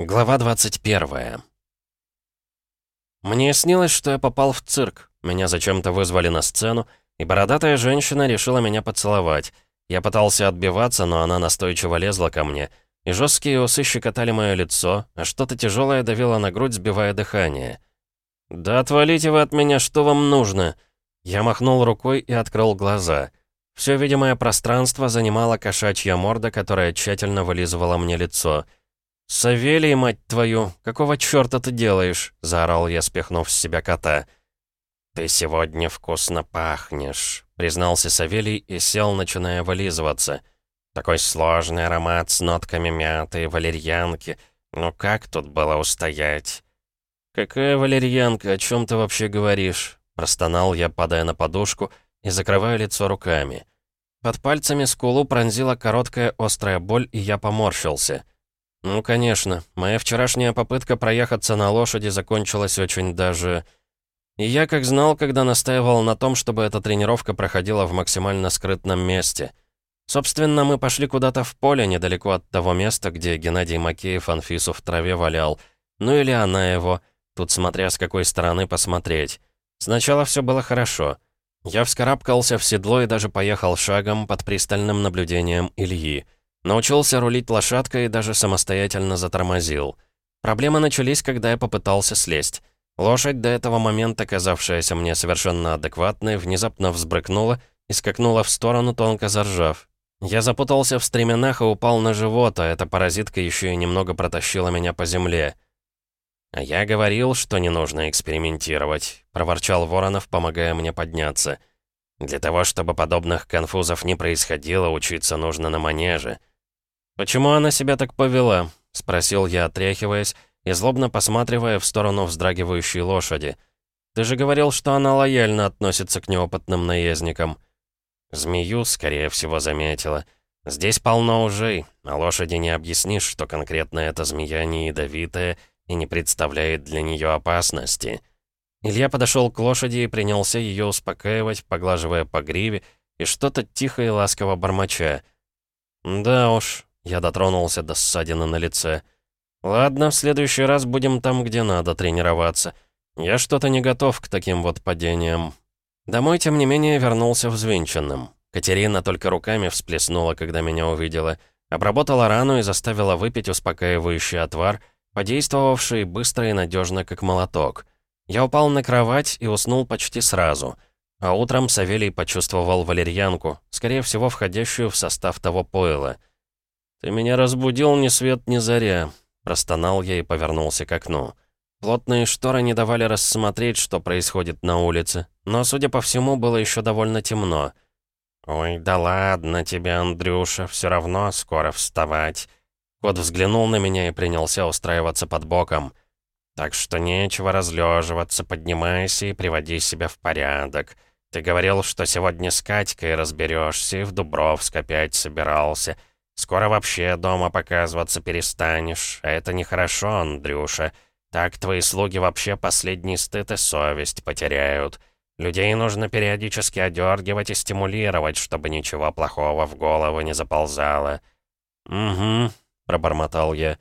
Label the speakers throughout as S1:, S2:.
S1: Глава 21 Мне снилось, что я попал в цирк. Меня зачем-то вызвали на сцену, и бородатая женщина решила меня поцеловать. Я пытался отбиваться, но она настойчиво лезла ко мне, и жесткие усы щекотали мое лицо, а что-то тяжелое давило на грудь, сбивая дыхание. «Да отвалите вы от меня, что вам нужно?» Я махнул рукой и открыл глаза. Все видимое пространство занимала кошачья морда, которая тщательно вылизывала мне лицо — «Савелий, мать твою, какого чёрта ты делаешь?» — заорал я, спихнув с себя кота. «Ты сегодня вкусно пахнешь», — признался Савелий и сел, начиная вылизываться. «Такой сложный аромат с нотками мяты и валерьянки. Ну как тут было устоять?» «Какая валерьянка? О чем ты вообще говоришь?» Простонал я, падая на подушку и закрывая лицо руками. Под пальцами скулу пронзила короткая острая боль, и я поморщился — «Ну, конечно. Моя вчерашняя попытка проехаться на лошади закончилась очень даже... И я как знал, когда настаивал на том, чтобы эта тренировка проходила в максимально скрытном месте. Собственно, мы пошли куда-то в поле, недалеко от того места, где Геннадий Макеев Анфису в траве валял. Ну или она его, тут смотря с какой стороны посмотреть. Сначала все было хорошо. Я вскарабкался в седло и даже поехал шагом под пристальным наблюдением Ильи. Научился рулить лошадкой и даже самостоятельно затормозил. Проблемы начались, когда я попытался слезть. Лошадь, до этого момента казавшаяся мне совершенно адекватной, внезапно взбрыкнула и скакнула в сторону, тонко заржав. Я запутался в стременах и упал на живот, а эта паразитка еще и немного протащила меня по земле. «А я говорил, что не нужно экспериментировать», — проворчал Воронов, помогая мне подняться. «Для того, чтобы подобных конфузов не происходило, учиться нужно на манеже. «Почему она себя так повела?» — спросил я, отряхиваясь и злобно посматривая в сторону вздрагивающей лошади. «Ты же говорил, что она лояльно относится к неопытным наездникам». Змею, скорее всего, заметила. «Здесь полно ужей, а лошади не объяснишь, что конкретно эта змея не ядовитая и не представляет для нее опасности». Илья подошел к лошади и принялся ее успокаивать, поглаживая по гриве и что-то тихо и ласково бормоча. «Да уж, я дотронулся до ссадины на лице. «Ладно, в следующий раз будем там, где надо тренироваться. Я что-то не готов к таким вот падениям». Домой, тем не менее, вернулся взвинченным. Катерина только руками всплеснула, когда меня увидела. Обработала рану и заставила выпить успокаивающий отвар, подействовавший быстро и надежно, как молоток. Я упал на кровать и уснул почти сразу. А утром Савелий почувствовал валерьянку, скорее всего, входящую в состав того пойла — «Ты меня разбудил ни свет ни заря», — простонал я и повернулся к окну. Плотные шторы не давали рассмотреть, что происходит на улице, но, судя по всему, было еще довольно темно. «Ой, да ладно тебе, Андрюша, все равно скоро вставать». Кот взглянул на меня и принялся устраиваться под боком. «Так что нечего разлеживаться, поднимайся и приводи себя в порядок. Ты говорил, что сегодня с Катькой разберешься и в Дубровск опять собирался». Скоро вообще дома показываться перестанешь, а это нехорошо, Андрюша. Так твои слуги вообще последний стыд и совесть потеряют. Людей нужно периодически одергивать и стимулировать, чтобы ничего плохого в голову не заползало». «Угу», — пробормотал я.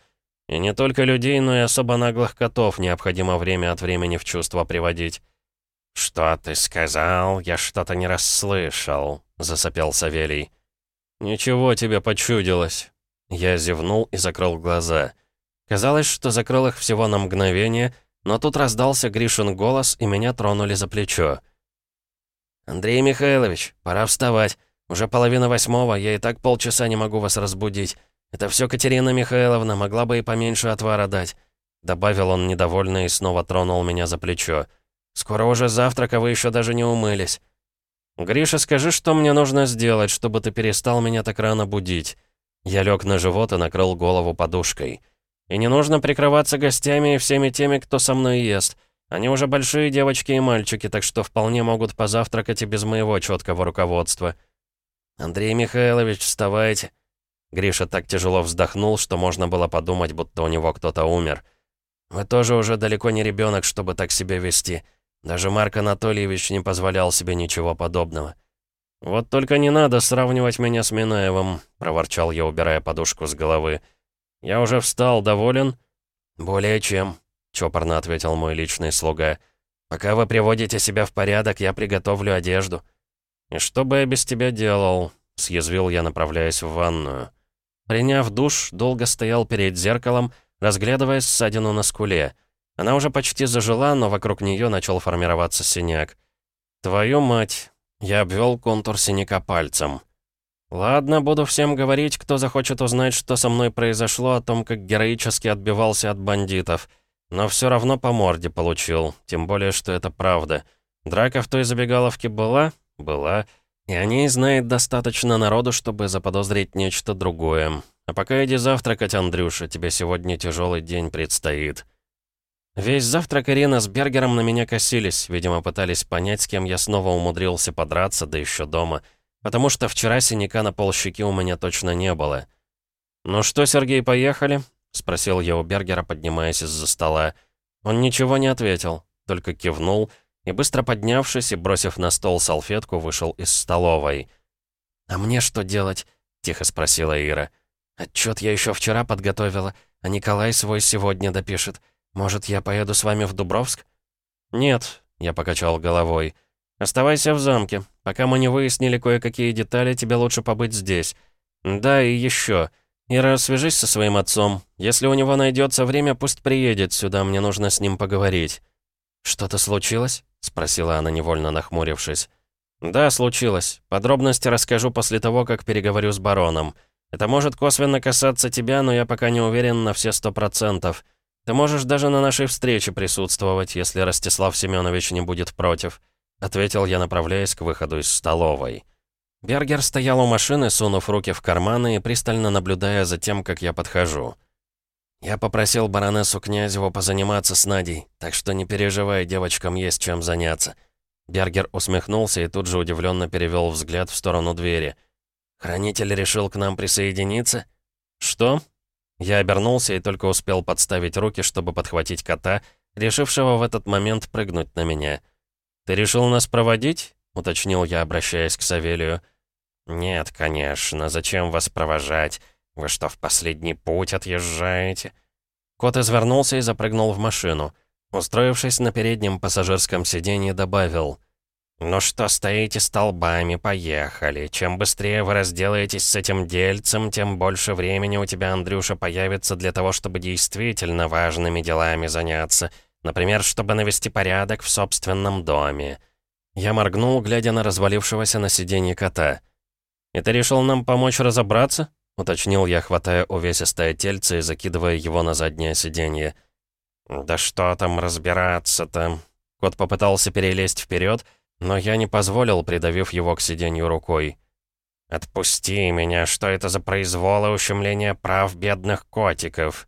S1: «И не только людей, но и особо наглых котов необходимо время от времени в чувство приводить». «Что ты сказал? Я что-то не расслышал», — засопел Савелий. «Ничего тебе почудилось». Я зевнул и закрыл глаза. Казалось, что закрыл их всего на мгновение, но тут раздался Гришин голос, и меня тронули за плечо. «Андрей Михайлович, пора вставать. Уже половина восьмого, я и так полчаса не могу вас разбудить. Это все Катерина Михайловна, могла бы и поменьше отвара дать». Добавил он недовольно и снова тронул меня за плечо. «Скоро уже завтрак, а вы еще даже не умылись». «Гриша, скажи, что мне нужно сделать, чтобы ты перестал меня так рано будить?» Я лег на живот и накрыл голову подушкой. «И не нужно прикрываться гостями и всеми теми, кто со мной ест. Они уже большие девочки и мальчики, так что вполне могут позавтракать и без моего четкого руководства». «Андрей Михайлович, вставайте!» Гриша так тяжело вздохнул, что можно было подумать, будто у него кто-то умер. «Вы тоже уже далеко не ребенок, чтобы так себя вести. Даже Марк Анатольевич не позволял себе ничего подобного. «Вот только не надо сравнивать меня с Минаевым», — проворчал я, убирая подушку с головы. «Я уже встал, доволен?» «Более чем», — чопорно ответил мой личный слуга. «Пока вы приводите себя в порядок, я приготовлю одежду». «И что бы я без тебя делал?» — съязвил я, направляясь в ванную. Приняв душ, долго стоял перед зеркалом, разглядывая ссадину на скуле. Она уже почти зажила, но вокруг нее начал формироваться синяк. «Твою мать!» Я обвел контур синяка пальцем. «Ладно, буду всем говорить, кто захочет узнать, что со мной произошло, о том, как героически отбивался от бандитов. Но все равно по морде получил, тем более, что это правда. Драка в той забегаловке была? Была. И о ней знает достаточно народу, чтобы заподозрить нечто другое. А пока иди завтракать, Андрюша, тебе сегодня тяжелый день предстоит». Весь завтрак Ирина с Бергером на меня косились, видимо, пытались понять, с кем я снова умудрился подраться, да еще дома — потому что вчера синяка на полщеки у меня точно не было. «Ну что, Сергей, поехали?» — спросил я у Бергера, поднимаясь из-за стола. Он ничего не ответил, только кивнул и, быстро поднявшись и бросив на стол салфетку, вышел из столовой. «А мне что делать?» — тихо спросила Ира. «Отчет я еще вчера подготовила, а Николай свой сегодня допишет. Может, я поеду с вами в Дубровск?» «Нет», — я покачал головой. «Оставайся в замке. Пока мы не выяснили кое-какие детали, тебе лучше побыть здесь. Да, и еще. Ира, свяжись со своим отцом. Если у него найдется время, пусть приедет сюда, мне нужно с ним поговорить». «Что-то случилось?» — спросила она, невольно нахмурившись. «Да, случилось. Подробности расскажу после того, как переговорю с бароном. Это может косвенно касаться тебя, но я пока не уверен на все сто процентов. Ты можешь даже на нашей встрече присутствовать, если Ростислав Семенович не будет против». — ответил я, направляясь к выходу из столовой. Бергер стоял у машины, сунув руки в карманы и пристально наблюдая за тем, как я подхожу. «Я попросил баронессу Князеву позаниматься с Надей, так что не переживай, девочкам есть чем заняться». Бергер усмехнулся и тут же удивленно перевел взгляд в сторону двери. «Хранитель решил к нам присоединиться?» «Что?» Я обернулся и только успел подставить руки, чтобы подхватить кота, решившего в этот момент прыгнуть на меня. «Ты решил нас проводить?» — уточнил я, обращаясь к Савелию. «Нет, конечно. Зачем вас провожать? Вы что, в последний путь отъезжаете?» Кот извернулся и запрыгнул в машину. Устроившись на переднем пассажирском сиденье, добавил. «Ну что, стоите столбами, поехали. Чем быстрее вы разделаетесь с этим дельцем, тем больше времени у тебя, Андрюша, появится для того, чтобы действительно важными делами заняться». Например, чтобы навести порядок в собственном доме. Я моргнул, глядя на развалившегося на сиденье кота. «И ты решил нам помочь разобраться?» — уточнил я, хватая увесистое тельце и закидывая его на заднее сиденье. «Да что там разбираться-то?» Кот попытался перелезть вперед, но я не позволил, придавив его к сиденью рукой. «Отпусти меня, что это за произвол и ущемление прав бедных котиков?»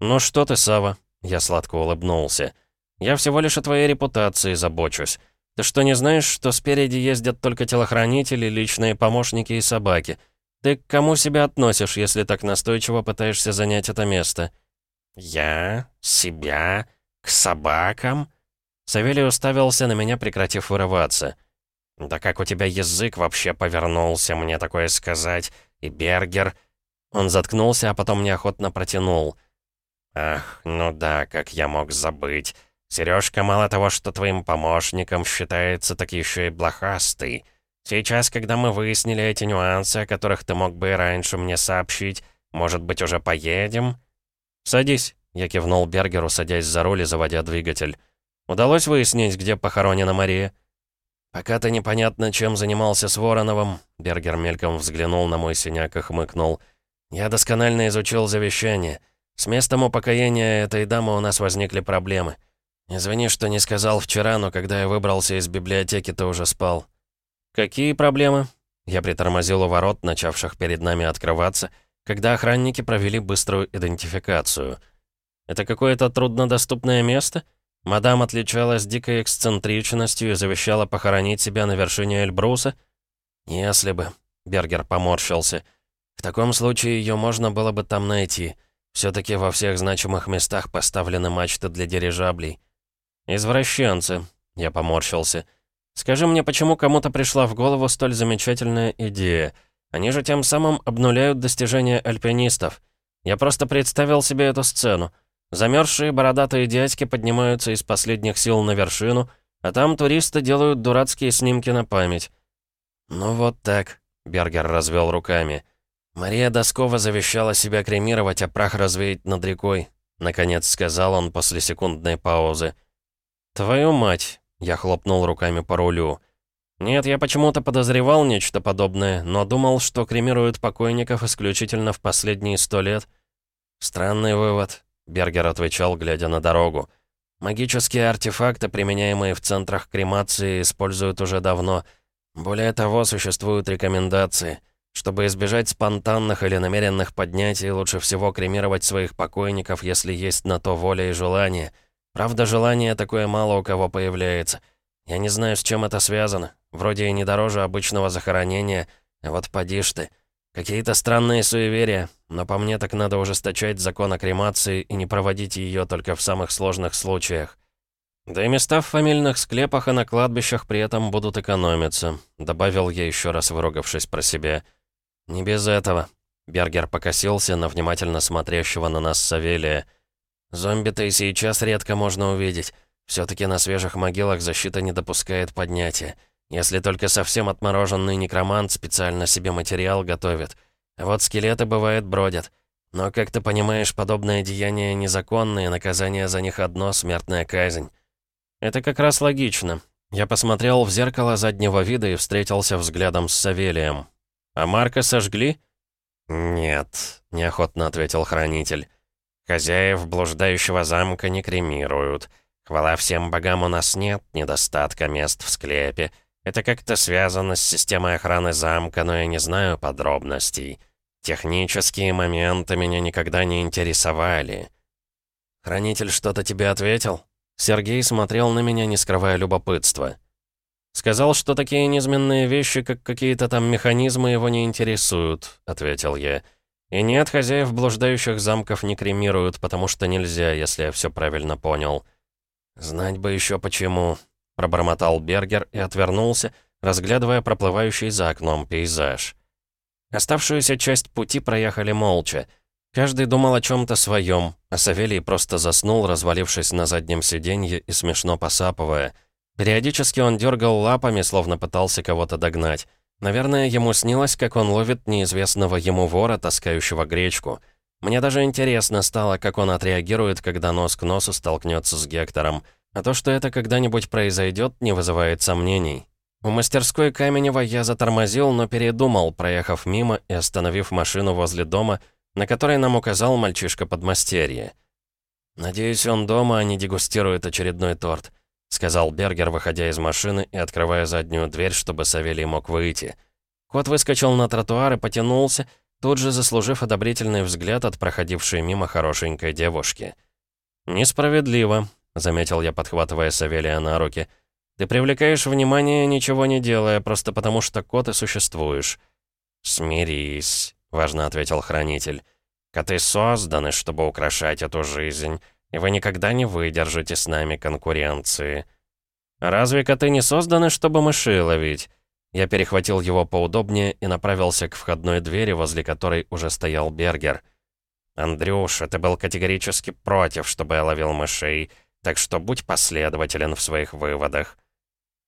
S1: «Ну что ты, Сава, я сладко улыбнулся. «Я всего лишь о твоей репутации забочусь. Ты что, не знаешь, что спереди ездят только телохранители, личные помощники и собаки? Ты к кому себя относишь, если так настойчиво пытаешься занять это место?» «Я? Себя? К собакам?» Савелий уставился на меня, прекратив вырываться. «Да как у тебя язык вообще повернулся, мне такое сказать? И Бергер...» Он заткнулся, а потом неохотно протянул. «Ах, ну да, как я мог забыть. Сережка мало того, что твоим помощником считается, так еще и блохастый. Сейчас, когда мы выяснили эти нюансы, о которых ты мог бы и раньше мне сообщить, может быть, уже поедем?» «Садись», — я кивнул Бергеру, садясь за руль и заводя двигатель. «Удалось выяснить, где похоронена Мария?» «Пока-то непонятно, чем занимался с Вороновым», — Бергер мельком взглянул на мой синяк и хмыкнул. «Я досконально изучил завещание». С местом упокоения этой дамы у нас возникли проблемы. Извини, что не сказал вчера, но когда я выбрался из библиотеки, ты уже спал. Какие проблемы? Я притормозил у ворот, начавших перед нами открываться, когда охранники провели быструю идентификацию. Это какое-то труднодоступное место? Мадам отличалась дикой эксцентричностью и завещала похоронить себя на вершине Эльбруса? Если бы. Бергер поморщился. В таком случае ее можно было бы там найти. Все-таки во всех значимых местах поставлены мачты для дирижаблей. «Извращенцы», — я поморщился. «Скажи мне, почему кому-то пришла в голову столь замечательная идея? Они же тем самым обнуляют достижения альпинистов. Я просто представил себе эту сцену. Замерзшие бородатые дядьки поднимаются из последних сил на вершину, а там туристы делают дурацкие снимки на память. «Ну вот так», — Бергер развел руками. «Мария Доскова завещала себя кремировать, а прах развеять над рекой», — наконец сказал он после секундной паузы. «Твою мать!» — я хлопнул руками по рулю. «Нет, я почему-то подозревал нечто подобное, но думал, что кремируют покойников исключительно в последние сто лет». «Странный вывод», — Бергер отвечал, глядя на дорогу. «Магические артефакты, применяемые в центрах кремации, используют уже давно. Более того, существуют рекомендации. Чтобы избежать спонтанных или намеренных поднятий, лучше всего кремировать своих покойников, если есть на то воля и желание. Правда, желание такое мало у кого появляется. Я не знаю, с чем это связано. Вроде и не дороже обычного захоронения. Вот поди ж ты. Какие-то странные суеверия, но по мне так надо ужесточать закон о кремации и не проводить ее только в самых сложных случаях. Да и места в фамильных склепах и на кладбищах при этом будут экономиться, добавил я еще раз, выругавшись про себя. Не без этого. Бергер покосился на внимательно смотрящего на нас Савелия. Зомби-то и сейчас редко можно увидеть. все таки на свежих могилах защита не допускает поднятия. Если только совсем отмороженный некромант специально себе материал готовит. Вот скелеты, бывает, бродят. Но, как ты понимаешь, подобные деяния незаконные, наказание за них одно — смертная казнь. Это как раз логично. Я посмотрел в зеркало заднего вида и встретился взглядом с Савелием. «А Марка сожгли?» «Нет», — неохотно ответил хранитель. «Хозяев блуждающего замка не кремируют. Хвала всем богам у нас нет недостатка мест в склепе. Это как-то связано с системой охраны замка, но я не знаю подробностей. Технические моменты меня никогда не интересовали. «Хранитель что-то тебе ответил?» Сергей смотрел на меня, не скрывая любопытства. «Сказал, что такие низменные вещи, как какие-то там механизмы, его не интересуют», — ответил я. «И нет, хозяев блуждающих замков не кремируют, потому что нельзя, если я все правильно понял». «Знать бы еще почему», пробормотал Бергер и отвернулся, разглядывая проплывающий за окном пейзаж. Оставшуюся часть пути проехали молча. Каждый думал о чем-то своем, а Савелий просто заснул, развалившись на заднем сиденье и смешно посапывая. Периодически он дергал лапами, словно пытался кого-то догнать. Наверное, ему снилось, как он ловит неизвестного ему вора, таскающего гречку. Мне даже интересно стало, как он отреагирует, когда нос к носу столкнется с Гектором. А то, что это когда-нибудь произойдет, не вызывает сомнений. У мастерской Каменева я затормозил, но передумал, проехав мимо и остановив машину возле дома, на которой нам указал мальчишка подмастерье. «Надеюсь, он дома, а не дегустирует очередной торт», сказал Бергер, выходя из машины и открывая заднюю дверь, чтобы Савелий мог выйти. Кот выскочил на тротуар и потянулся, тут же заслужив одобрительный взгляд от проходившей мимо хорошенькой девушки. «Несправедливо», заметил я, подхватывая Савелия на руки. «Ты привлекаешь внимание, ничего не делая, просто потому что кот и существуешь». «Смирись», — важно ответил хранитель. «Коты созданы, чтобы украшать эту жизнь, и вы никогда не выдержите с нами конкуренции». «Разве коты не созданы, чтобы мыши ловить?» Я перехватил его поудобнее и направился к входной двери, возле которой уже стоял Бергер. «Андрюша, ты был категорически против, чтобы я ловил мышей так что будь последователен в своих выводах.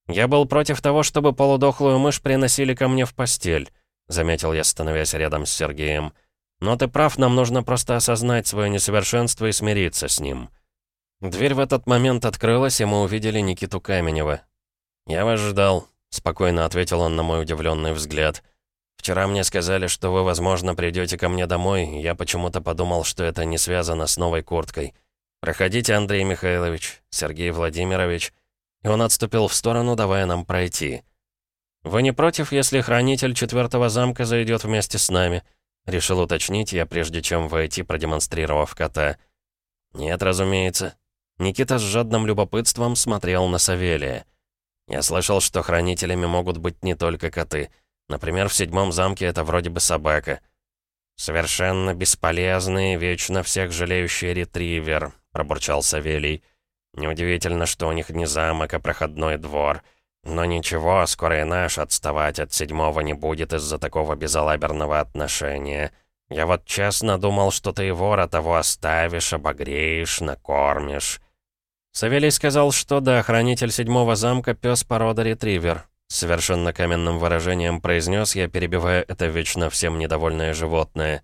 S1: «Я был против того, чтобы полудохлую мышь приносили ко мне в постель», заметил я, становясь рядом с Сергеем. «Но ты прав, нам нужно просто осознать свое несовершенство и смириться с ним». Дверь в этот момент открылась, и мы увидели Никиту Каменева. «Я вас ждал», — спокойно ответил он на мой удивленный взгляд. «Вчера мне сказали, что вы, возможно, придете ко мне домой, и я почему-то подумал, что это не связано с новой курткой». «Проходите, Андрей Михайлович, Сергей Владимирович». И он отступил в сторону, давая нам пройти. «Вы не против, если хранитель четвертого замка зайдет вместе с нами?» Решил уточнить я, прежде чем войти, продемонстрировав кота. «Нет, разумеется». Никита с жадным любопытством смотрел на Савелия. «Я слышал, что хранителями могут быть не только коты. Например, в седьмом замке это вроде бы собака». «Совершенно бесполезный, вечно всех жалеющий ретривер», — пробурчал Савелий. «Неудивительно, что у них не замок, а проходной двор. Но ничего, скоро и наш отставать от седьмого не будет из-за такого безалаберного отношения. Я вот честно думал, что ты вора того оставишь, обогреешь, накормишь». Савелий сказал, что да, хранитель седьмого замка — пес порода ретривер. Совершенно каменным выражением произнес я, перебивая это вечно всем недовольное животное.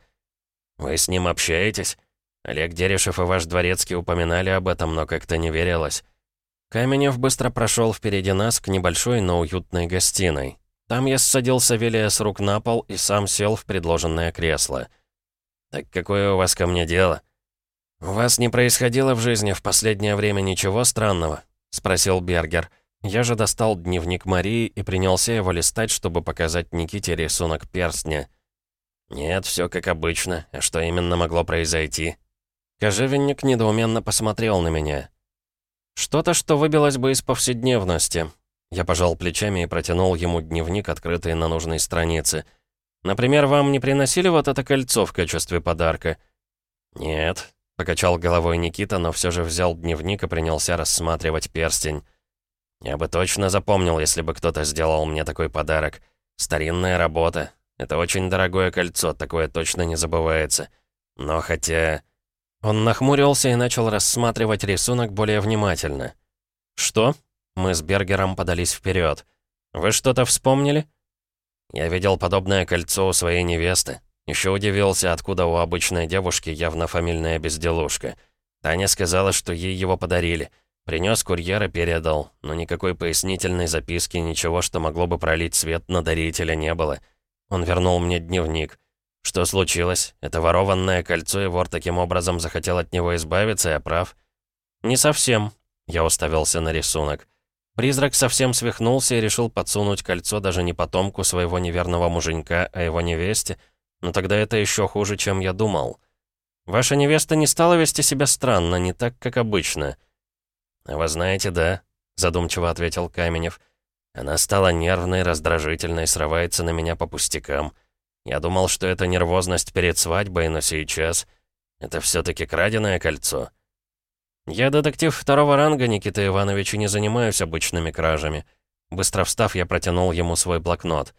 S1: «Вы с ним общаетесь?» Олег Дерешев и ваш дворецкий упоминали об этом, но как-то не верилось. Каменев быстро прошел впереди нас к небольшой, но уютной гостиной. Там я ссадил Савелия с рук на пол и сам сел в предложенное кресло. «Так какое у вас ко мне дело?» «У вас не происходило в жизни в последнее время ничего странного?» — спросил Бергер. Я же достал дневник Марии и принялся его листать, чтобы показать Никите рисунок перстня. «Нет, все как обычно. А что именно могло произойти?» Кожевенник недоуменно посмотрел на меня. «Что-то, что выбилось бы из повседневности». Я пожал плечами и протянул ему дневник, открытый на нужной странице. «Например, вам не приносили вот это кольцо в качестве подарка?» «Нет», — покачал головой Никита, но все же взял дневник и принялся рассматривать перстень. «Я бы точно запомнил, если бы кто-то сделал мне такой подарок. Старинная работа. Это очень дорогое кольцо, такое точно не забывается. Но хотя...» Он нахмурился и начал рассматривать рисунок более внимательно. «Что?» Мы с Бергером подались вперед. «Вы что-то вспомнили?» Я видел подобное кольцо у своей невесты. Еще удивился, откуда у обычной девушки явно фамильная безделушка. Таня сказала, что ей его подарили. Принес курьер и передал, но никакой пояснительной записки, ничего, что могло бы пролить свет на дарителя, не было. Он вернул мне дневник. Что случилось? Это ворованное кольцо, и вор таким образом захотел от него избавиться, я прав? Не совсем. Я уставился на рисунок. Призрак совсем свихнулся и решил подсунуть кольцо даже не потомку своего неверного муженька, а его невесте, но тогда это еще хуже, чем я думал. Ваша невеста не стала вести себя странно, не так, как обычно. «Вы знаете, да», — задумчиво ответил Каменев. «Она стала нервной, раздражительной, срывается на меня по пустякам. Я думал, что это нервозность перед свадьбой, но сейчас... Это все таки краденое кольцо». «Я детектив второго ранга, Никита Иванович, и не занимаюсь обычными кражами». Быстро встав, я протянул ему свой блокнот.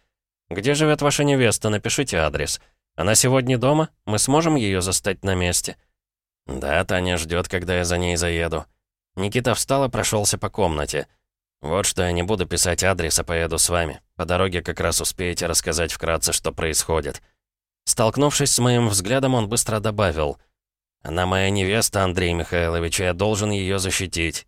S1: «Где живет ваша невеста? Напишите адрес». «Она сегодня дома? Мы сможем ее застать на месте?» «Да, Таня ждет, когда я за ней заеду». Никита встал и прошелся по комнате. «Вот что я не буду писать адрес, а поеду с вами. По дороге как раз успеете рассказать вкратце, что происходит». Столкнувшись с моим взглядом, он быстро добавил. «Она моя невеста, Андрей Михайлович, и я должен ее защитить.